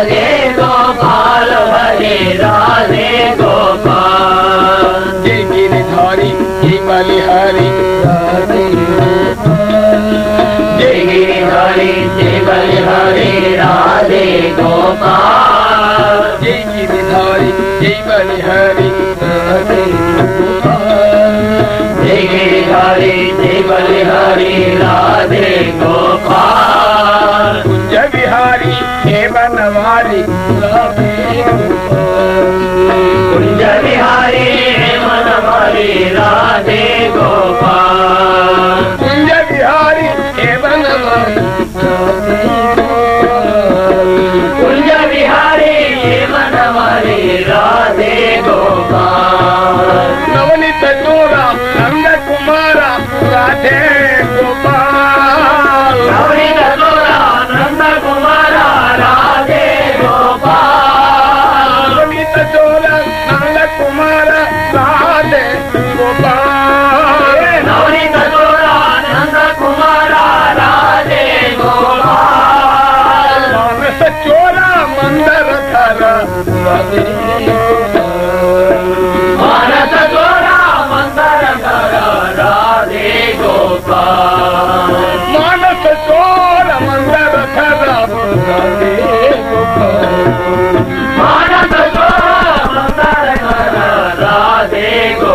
हरे गोपाल हरे राधे गोपाल। जय गिरिधारी जय बलिहारी जय गिरिधारी जय बलिहारी राधे गोपाल। जय गिरिधारी जय बलिहारी राधे जय गिरिधारी जय बलिहारी Nawari, love. मानस दोरा मंदर दादा मानस सोन मंदर मानसा दे गो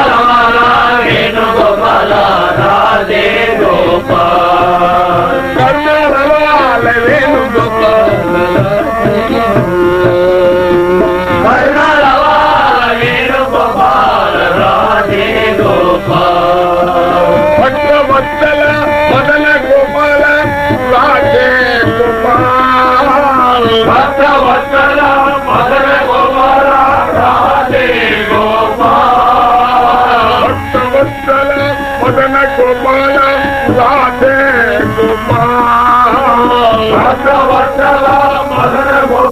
चला मदनारा राधे बाबा चला मदन गोपाल